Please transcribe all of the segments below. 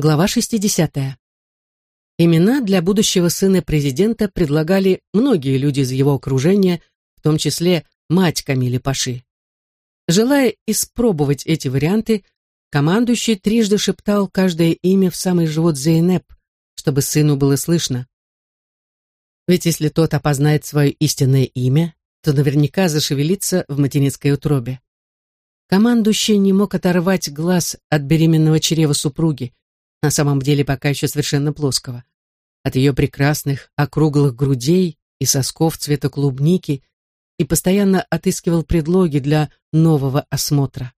Глава 60. Имена для будущего сына президента предлагали многие люди из его окружения, в том числе мать Камили Паши. Желая испробовать эти варианты, командующий трижды шептал каждое имя в самый живот Зейнеп, чтобы сыну было слышно. Ведь если тот опознает свое истинное имя, то наверняка зашевелится в материнской утробе. Командующий не мог оторвать глаз от беременного чрева супруги, на самом деле пока еще совершенно плоского. От ее прекрасных округлых грудей и сосков цвета клубники и постоянно отыскивал предлоги для нового осмотра.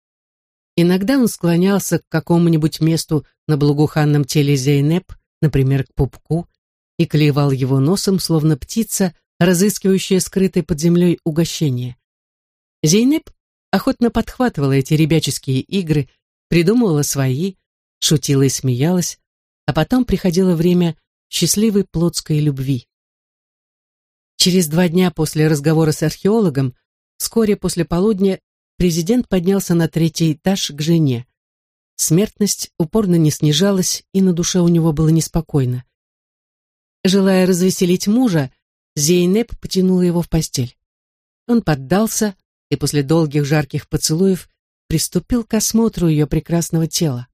Иногда он склонялся к какому-нибудь месту на благоуханном теле Зейнеп, например, к пупку, и клевал его носом, словно птица, разыскивающая скрытое под землей угощение. Зейнеп охотно подхватывала эти ребяческие игры, придумывала свои, шутила и смеялась, а потом приходило время счастливой плотской любви. Через два дня после разговора с археологом, вскоре после полудня, президент поднялся на третий этаж к жене. Смертность упорно не снижалась, и на душе у него было неспокойно. Желая развеселить мужа, Зейнеп потянула его в постель. Он поддался и после долгих жарких поцелуев приступил к осмотру ее прекрасного тела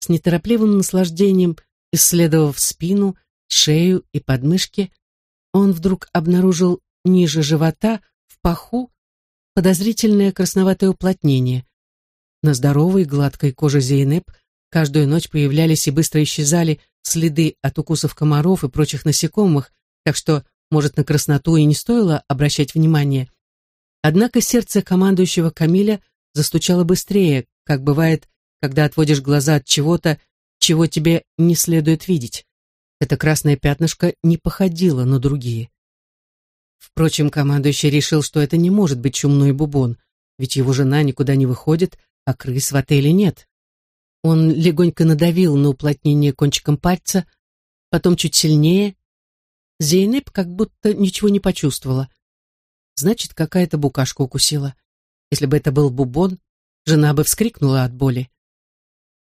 с неторопливым наслаждением исследовав спину, шею и подмышки, он вдруг обнаружил ниже живота, в паху, подозрительное красноватое уплотнение. На здоровой гладкой коже Зейнеп каждую ночь появлялись и быстро исчезали следы от укусов комаров и прочих насекомых, так что, может, на красноту и не стоило обращать внимание. Однако сердце командующего Камиля застучало быстрее, как бывает когда отводишь глаза от чего-то, чего тебе не следует видеть. Это красное пятнышко не походило на другие. Впрочем, командующий решил, что это не может быть чумной бубон, ведь его жена никуда не выходит, а крыс в отеле нет. Он легонько надавил на уплотнение кончиком пальца, потом чуть сильнее. Зейнеп как будто ничего не почувствовала. Значит, какая-то букашка укусила. Если бы это был бубон, жена бы вскрикнула от боли.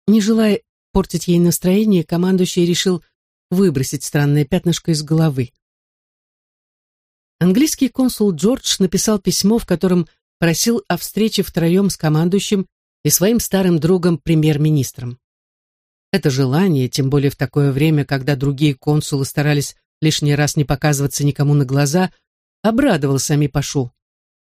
Не желая портить ей настроение, командующий решил выбросить странное пятнышко из головы. Английский консул Джордж написал письмо, в котором просил о встрече втроем с командующим и своим старым другом премьер-министром. Это желание, тем более в такое время, когда другие консулы старались лишний раз не показываться никому на глаза, обрадовал сами Пашу.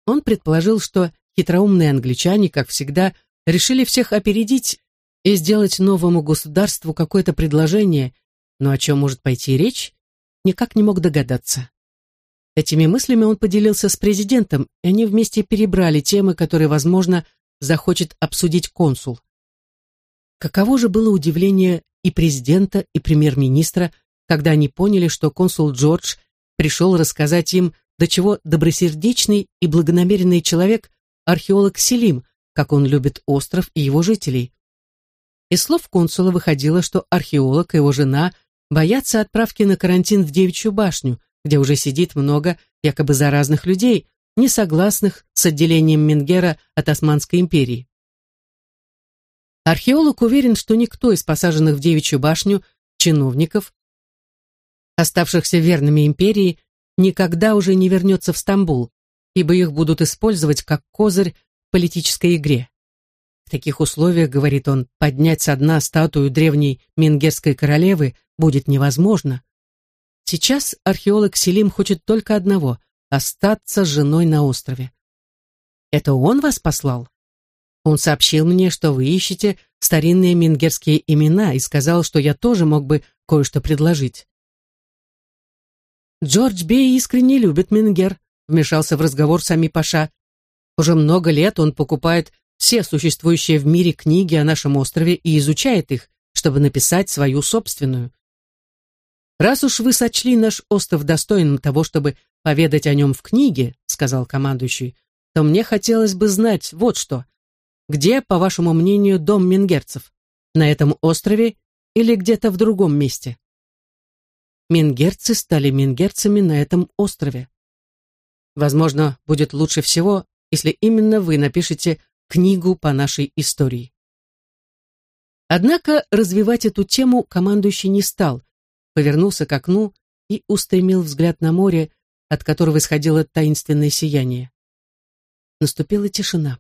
Он предположил, что хитроумные англичане, как всегда, решили всех опередить и сделать новому государству какое-то предложение, но о чем может пойти речь, никак не мог догадаться. Этими мыслями он поделился с президентом, и они вместе перебрали темы, которые, возможно, захочет обсудить консул. Каково же было удивление и президента, и премьер-министра, когда они поняли, что консул Джордж пришел рассказать им, до чего добросердечный и благонамеренный человек археолог Селим, как он любит остров и его жителей. Из слов консула выходило, что археолог и его жена боятся отправки на карантин в Девичью башню, где уже сидит много якобы заразных людей, не согласных с отделением Менгера от Османской империи. Археолог уверен, что никто из посаженных в Девичью башню чиновников, оставшихся верными империи, никогда уже не вернется в Стамбул, ибо их будут использовать как козырь в политической игре. В таких условиях, говорит он, поднять со дна статую древней мингерской королевы будет невозможно. Сейчас археолог Селим хочет только одного — остаться с женой на острове. Это он вас послал? Он сообщил мне, что вы ищете старинные мингерские имена и сказал, что я тоже мог бы кое-что предложить. Джордж Бей искренне любит Мингер, вмешался в разговор сами Паша. Уже много лет он покупает все существующие в мире книги о нашем острове и изучает их, чтобы написать свою собственную. «Раз уж вы сочли наш остров достойным того, чтобы поведать о нем в книге», сказал командующий, «то мне хотелось бы знать вот что. Где, по вашему мнению, дом мингерцев? На этом острове или где-то в другом месте?» Мингерцы стали мингерцами на этом острове. Возможно, будет лучше всего, если именно вы напишете книгу по нашей истории. Однако развивать эту тему командующий не стал, повернулся к окну и устремил взгляд на море, от которого исходило таинственное сияние. Наступила тишина.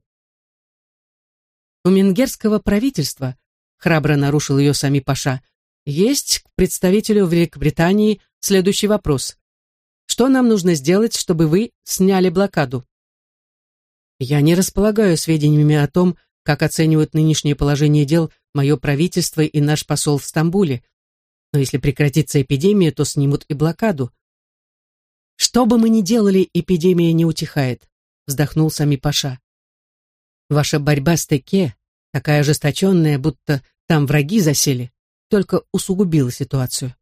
У менгерского правительства, храбро нарушил ее сами Паша, есть к представителю Великобритании следующий вопрос. Что нам нужно сделать, чтобы вы сняли блокаду? Я не располагаю сведениями о том, как оценивают нынешнее положение дел мое правительство и наш посол в Стамбуле. Но если прекратится эпидемия, то снимут и блокаду. Что бы мы ни делали, эпидемия не утихает, вздохнул сами Паша. Ваша борьба с Теке, такая ожесточенная, будто там враги засели, только усугубила ситуацию.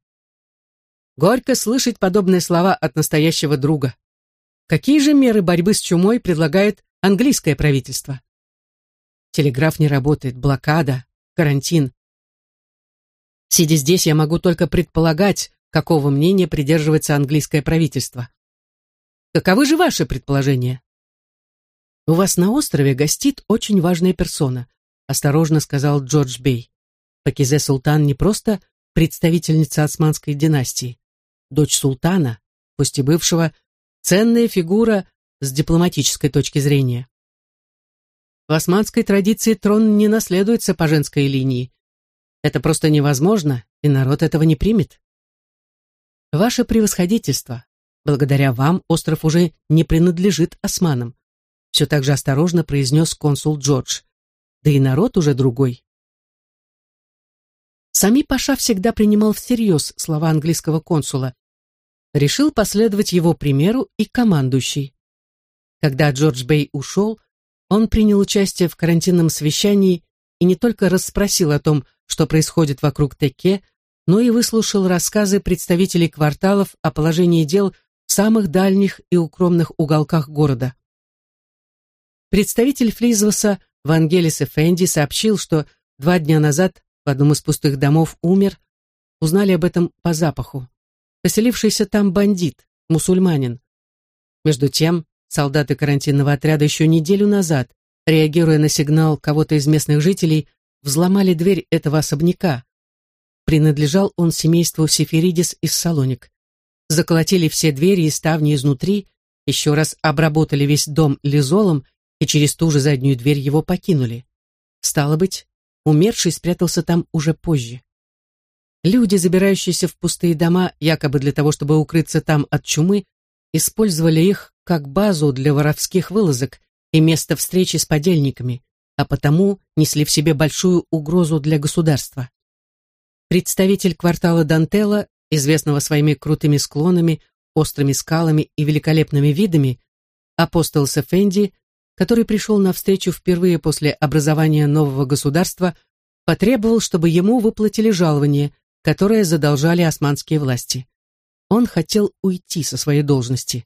Горько слышать подобные слова от настоящего друга. Какие же меры борьбы с чумой предлагает английское правительство? Телеграф не работает, блокада, карантин. Сидя здесь, я могу только предполагать, какого мнения придерживается английское правительство. Каковы же ваши предположения? У вас на острове гостит очень важная персона, осторожно сказал Джордж Бей. Пакизе Султан не просто представительница османской династии. Дочь султана, пусть и бывшего, ценная фигура с дипломатической точки зрения. В османской традиции трон не наследуется по женской линии. Это просто невозможно, и народ этого не примет. Ваше превосходительство, благодаря вам остров уже не принадлежит османам, все так же осторожно произнес консул Джордж. Да и народ уже другой. Сами Паша всегда принимал всерьез слова английского консула. Решил последовать его примеру и командующий. Когда Джордж Бэй ушел, он принял участие в карантинном совещании и не только расспросил о том, что происходит вокруг Теке, но и выслушал рассказы представителей кварталов о положении дел в самых дальних и укромных уголках города. Представитель Флизваса Вангелис Эфенди сообщил, что два дня назад в одном из пустых домов умер, узнали об этом по запаху. Поселившийся там бандит, мусульманин. Между тем, Солдаты карантинного отряда еще неделю назад, реагируя на сигнал кого-то из местных жителей, взломали дверь этого особняка. Принадлежал он семейству Сеферидис из Салоник. Заколотили все двери и ставни изнутри, еще раз обработали весь дом лизолом и через ту же заднюю дверь его покинули. Стало быть, умерший спрятался там уже позже. Люди, забирающиеся в пустые дома, якобы для того, чтобы укрыться там от чумы, использовали их как базу для воровских вылазок и место встречи с подельниками, а потому несли в себе большую угрозу для государства. Представитель квартала Дантела, известного своими крутыми склонами, острыми скалами и великолепными видами, апостол Сефенди, который пришел на встречу впервые после образования нового государства, потребовал, чтобы ему выплатили жалование, которое задолжали османские власти. Он хотел уйти со своей должности.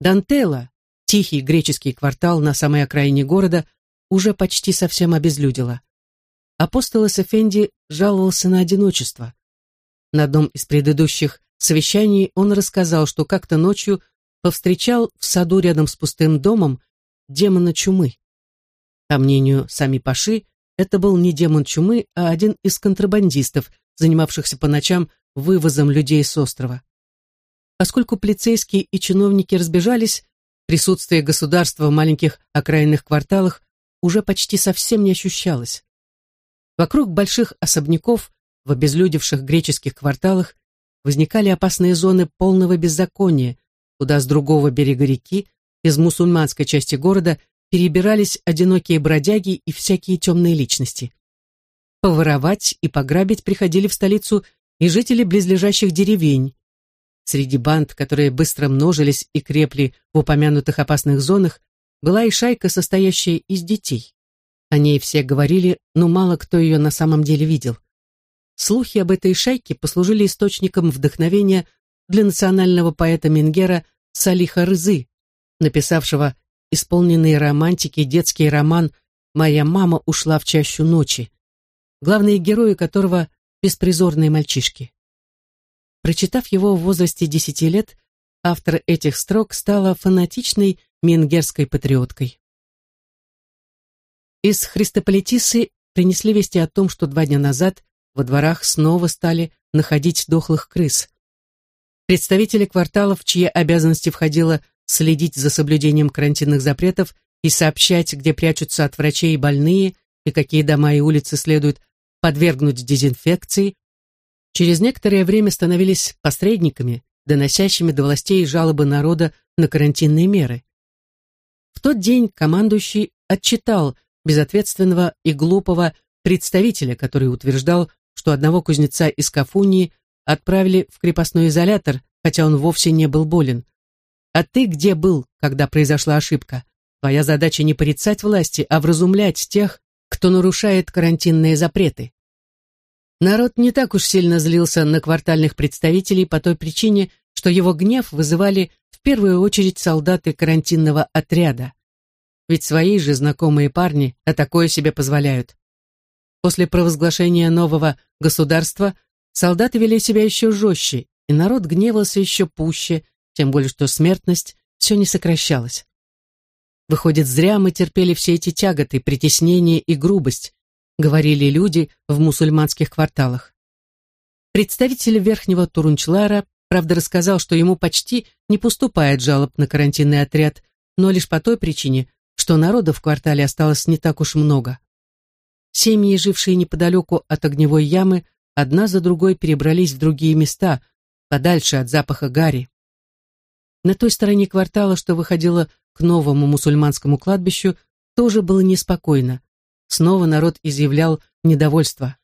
Дантела, тихий греческий квартал на самой окраине города, уже почти совсем обезлюдило. Апостол Эфенди жаловался на одиночество. На одном из предыдущих совещаний он рассказал, что как-то ночью повстречал в саду рядом с пустым домом демона чумы. По мнению сами Паши, это был не демон чумы, а один из контрабандистов, занимавшихся по ночам вывозом людей с острова. Поскольку полицейские и чиновники разбежались, присутствие государства в маленьких окраинных кварталах уже почти совсем не ощущалось. Вокруг больших особняков в обезлюдевших греческих кварталах возникали опасные зоны полного беззакония, куда с другого берега реки, из мусульманской части города, перебирались одинокие бродяги и всякие темные личности. Поворовать и пограбить приходили в столицу и жители близлежащих деревень, Среди банд, которые быстро множились и крепли в упомянутых опасных зонах, была и шайка, состоящая из детей. О ней все говорили, но мало кто ее на самом деле видел. Слухи об этой шайке послужили источником вдохновения для национального поэта Менгера Салиха Рызы, написавшего исполненный романтики детский роман «Моя мама ушла в чащу ночи», главные герои которого — беспризорные мальчишки. Прочитав его в возрасте десяти лет, автор этих строк стала фанатичной менгерской патриоткой. Из Христополитисы принесли вести о том, что два дня назад во дворах снова стали находить дохлых крыс. Представители кварталов, чьи обязанности входило следить за соблюдением карантинных запретов и сообщать, где прячутся от врачей больные и какие дома и улицы следует подвергнуть дезинфекции, через некоторое время становились посредниками, доносящими до властей жалобы народа на карантинные меры. В тот день командующий отчитал безответственного и глупого представителя, который утверждал, что одного кузнеца из Кафунии отправили в крепостной изолятор, хотя он вовсе не был болен. А ты где был, когда произошла ошибка? Твоя задача не порицать власти, а вразумлять тех, кто нарушает карантинные запреты. Народ не так уж сильно злился на квартальных представителей по той причине, что его гнев вызывали в первую очередь солдаты карантинного отряда. Ведь свои же знакомые парни а такое себе позволяют. После провозглашения нового государства солдаты вели себя еще жестче, и народ гневался еще пуще, тем более что смертность все не сокращалась. Выходит, зря мы терпели все эти тяготы, притеснения и грубость, говорили люди в мусульманских кварталах. Представитель Верхнего Турунчлара Правда, рассказал, что ему почти не поступает жалоб на карантинный отряд, но лишь по той причине, что народа в квартале осталось не так уж много. Семьи, жившие неподалеку от огневой ямы, одна за другой перебрались в другие места, подальше от запаха гари. На той стороне квартала, что выходило к новому мусульманскому кладбищу, тоже было неспокойно. Снова народ изъявлял недовольство.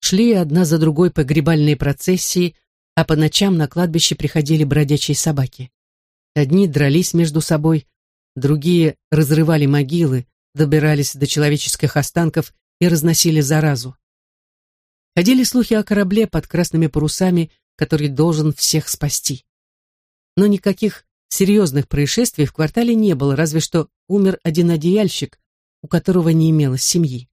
Шли одна за другой погребальные процессии, а по ночам на кладбище приходили бродячие собаки. Одни дрались между собой, другие разрывали могилы, добирались до человеческих останков и разносили заразу. Ходили слухи о корабле под красными парусами, который должен всех спасти. Но никаких серьезных происшествий в квартале не было, разве что умер один одеяльщик, у которого не имелось семьи.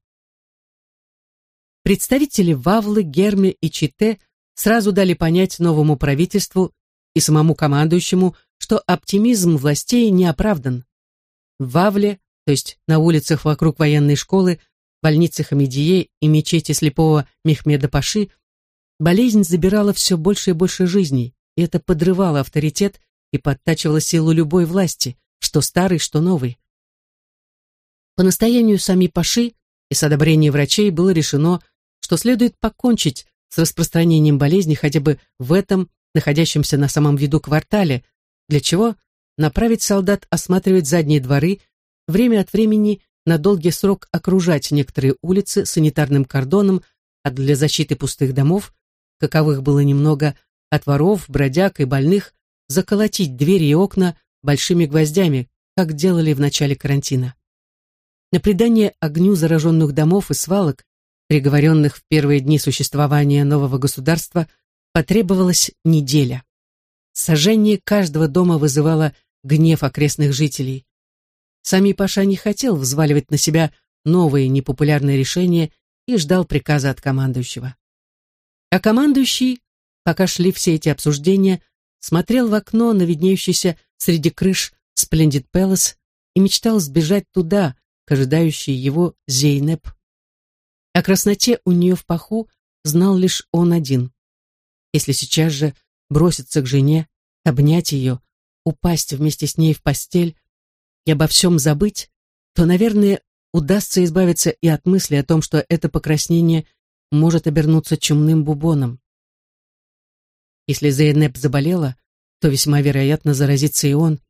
Представители Вавлы, Герми и Чите сразу дали понять новому правительству и самому командующему, что оптимизм властей не оправдан. В Вавле, то есть на улицах вокруг военной школы, больнице Хамидие и мечети слепого Мехмеда Паши, болезнь забирала все больше и больше жизней, и это подрывало авторитет и подтачивало силу любой власти, что старой, что новой. По настоянию сами Паши и с одобрения врачей было решено, что следует покончить с распространением болезни хотя бы в этом, находящемся на самом виду квартале, для чего направить солдат осматривать задние дворы, время от времени на долгий срок окружать некоторые улицы санитарным кордоном, а для защиты пустых домов, каковых было немного, от воров, бродяг и больных, заколотить двери и окна большими гвоздями, как делали в начале карантина. На придание огню зараженных домов и свалок приговоренных в первые дни существования нового государства, потребовалась неделя. Сожжение каждого дома вызывало гнев окрестных жителей. Сами Паша не хотел взваливать на себя новые непопулярные решения и ждал приказа от командующего. А командующий, пока шли все эти обсуждения, смотрел в окно на виднеющийся среди крыш Сплендид Пэлас и мечтал сбежать туда, к ожидающей его Зейнеп. О красноте у нее в паху знал лишь он один. Если сейчас же броситься к жене, обнять ее, упасть вместе с ней в постель и обо всем забыть, то, наверное, удастся избавиться и от мысли о том, что это покраснение может обернуться чумным бубоном. Если Зейнеп заболела, то весьма вероятно заразится и он.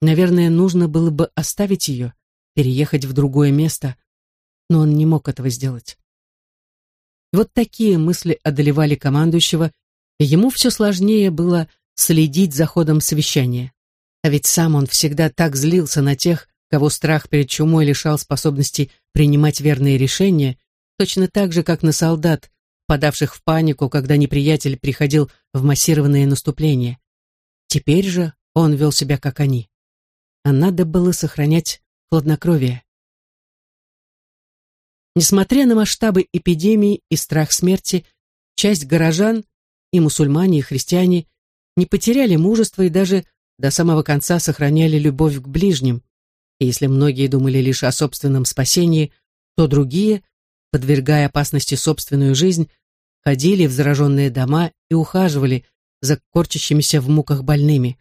Наверное, нужно было бы оставить ее, переехать в другое место, но он не мог этого сделать. Вот такие мысли одолевали командующего, и ему все сложнее было следить за ходом совещания. А ведь сам он всегда так злился на тех, кого страх перед чумой лишал способности принимать верные решения, точно так же, как на солдат, подавших в панику, когда неприятель приходил в массированные наступления. Теперь же он вел себя, как они. А надо было сохранять хладнокровие. Несмотря на масштабы эпидемии и страх смерти, часть горожан, и мусульмане, и христиане, не потеряли мужество и даже до самого конца сохраняли любовь к ближним. И если многие думали лишь о собственном спасении, то другие подвергая опасности собственную жизнь, ходили в зараженные дома и ухаживали за корчащимися в муках больными.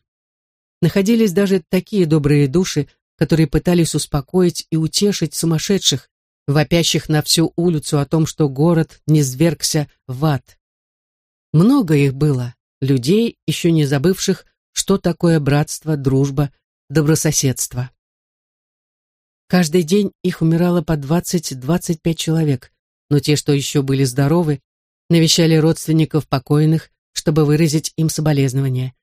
Находились даже такие добрые души, которые пытались успокоить и утешить сумасшедших, вопящих на всю улицу о том, что город не свергся в ад. Много их было, людей, еще не забывших, что такое братство, дружба, добрососедство. Каждый день их умирало по 20-25 человек, но те, что еще были здоровы, навещали родственников покойных, чтобы выразить им соболезнования.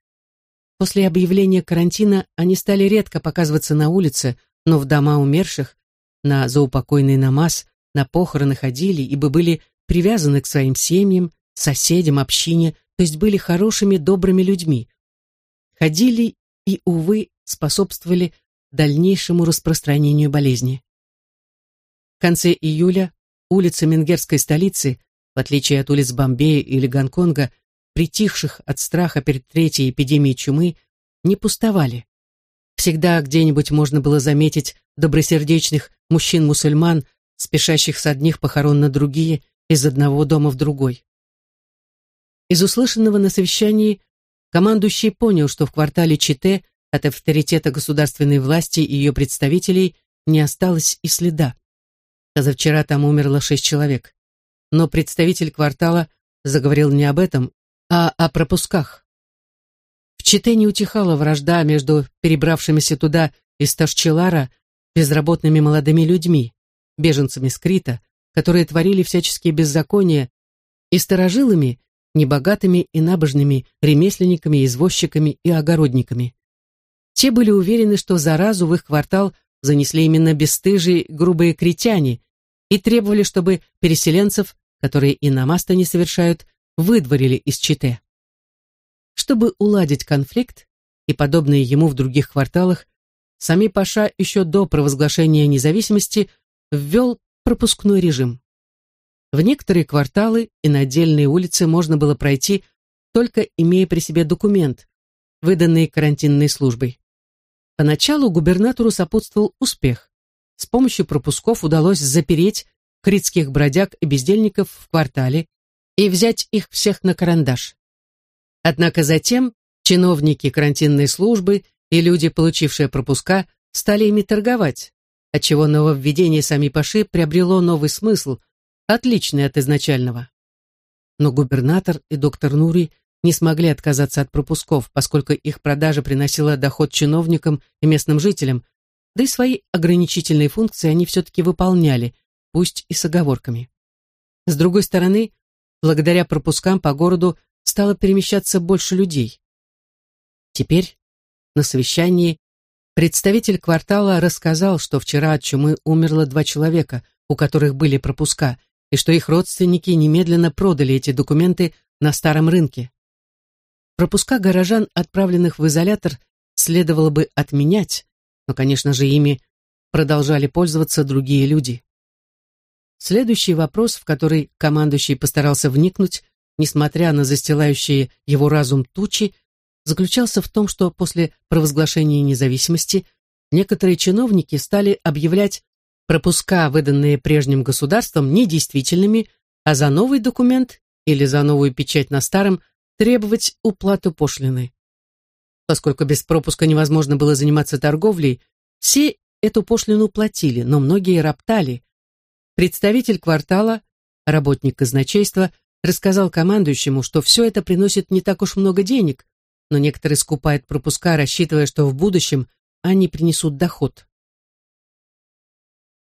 После объявления карантина они стали редко показываться на улице, но в дома умерших, на заупокойный намаз, на похороны ходили, ибо были привязаны к своим семьям, соседям, общине, то есть были хорошими, добрыми людьми. Ходили и, увы, способствовали дальнейшему распространению болезни. В конце июля улицы менгерской столицы, в отличие от улиц Бомбея или Гонконга, притихших от страха перед третьей эпидемией чумы, не пустовали. Всегда где-нибудь можно было заметить добросердечных мужчин-мусульман, спешащих с одних похорон на другие, из одного дома в другой. Из услышанного на совещании командующий понял, что в квартале Чите от авторитета государственной власти и ее представителей не осталось и следа. Позавчера там умерло шесть человек. Но представитель квартала заговорил не об этом, а о пропусках. В Чите не утихала вражда между перебравшимися туда из Ташчелара безработными молодыми людьми, беженцами с Крита, которые творили всяческие беззакония, и старожилами, небогатыми и набожными ремесленниками, извозчиками и огородниками. Те были уверены, что заразу в их квартал занесли именно бесстыжие грубые критяне и требовали, чтобы переселенцев, которые и намаста не совершают, выдворили из Чите. Чтобы уладить конфликт, и подобные ему в других кварталах, сами Паша еще до провозглашения независимости ввел пропускной режим. В некоторые кварталы и на отдельные улицы можно было пройти, только имея при себе документ, выданный карантинной службой. Поначалу губернатору сопутствовал успех. С помощью пропусков удалось запереть критских бродяг и бездельников в квартале и взять их всех на карандаш. Однако затем чиновники карантинной службы и люди, получившие пропуска, стали ими торговать, отчего нововведение сами Паши приобрело новый смысл, отличный от изначального. Но губернатор и доктор Нури не смогли отказаться от пропусков, поскольку их продажа приносила доход чиновникам и местным жителям, да и свои ограничительные функции они все-таки выполняли, пусть и с оговорками. С другой стороны, благодаря пропускам по городу стало перемещаться больше людей. Теперь на совещании представитель квартала рассказал, что вчера от чумы умерло два человека, у которых были пропуска, и что их родственники немедленно продали эти документы на старом рынке. Пропуска горожан, отправленных в изолятор, следовало бы отменять, но, конечно же, ими продолжали пользоваться другие люди. Следующий вопрос, в который командующий постарался вникнуть, несмотря на застилающие его разум тучи, заключался в том, что после провозглашения независимости некоторые чиновники стали объявлять пропуска, выданные прежним государством, недействительными, а за новый документ или за новую печать на старом – требовать уплату пошлины. Поскольку без пропуска невозможно было заниматься торговлей, все эту пошлину платили, но многие роптали. Представитель квартала, работник казначейства, рассказал командующему, что все это приносит не так уж много денег, но некоторые скупают пропуска, рассчитывая, что в будущем они принесут доход.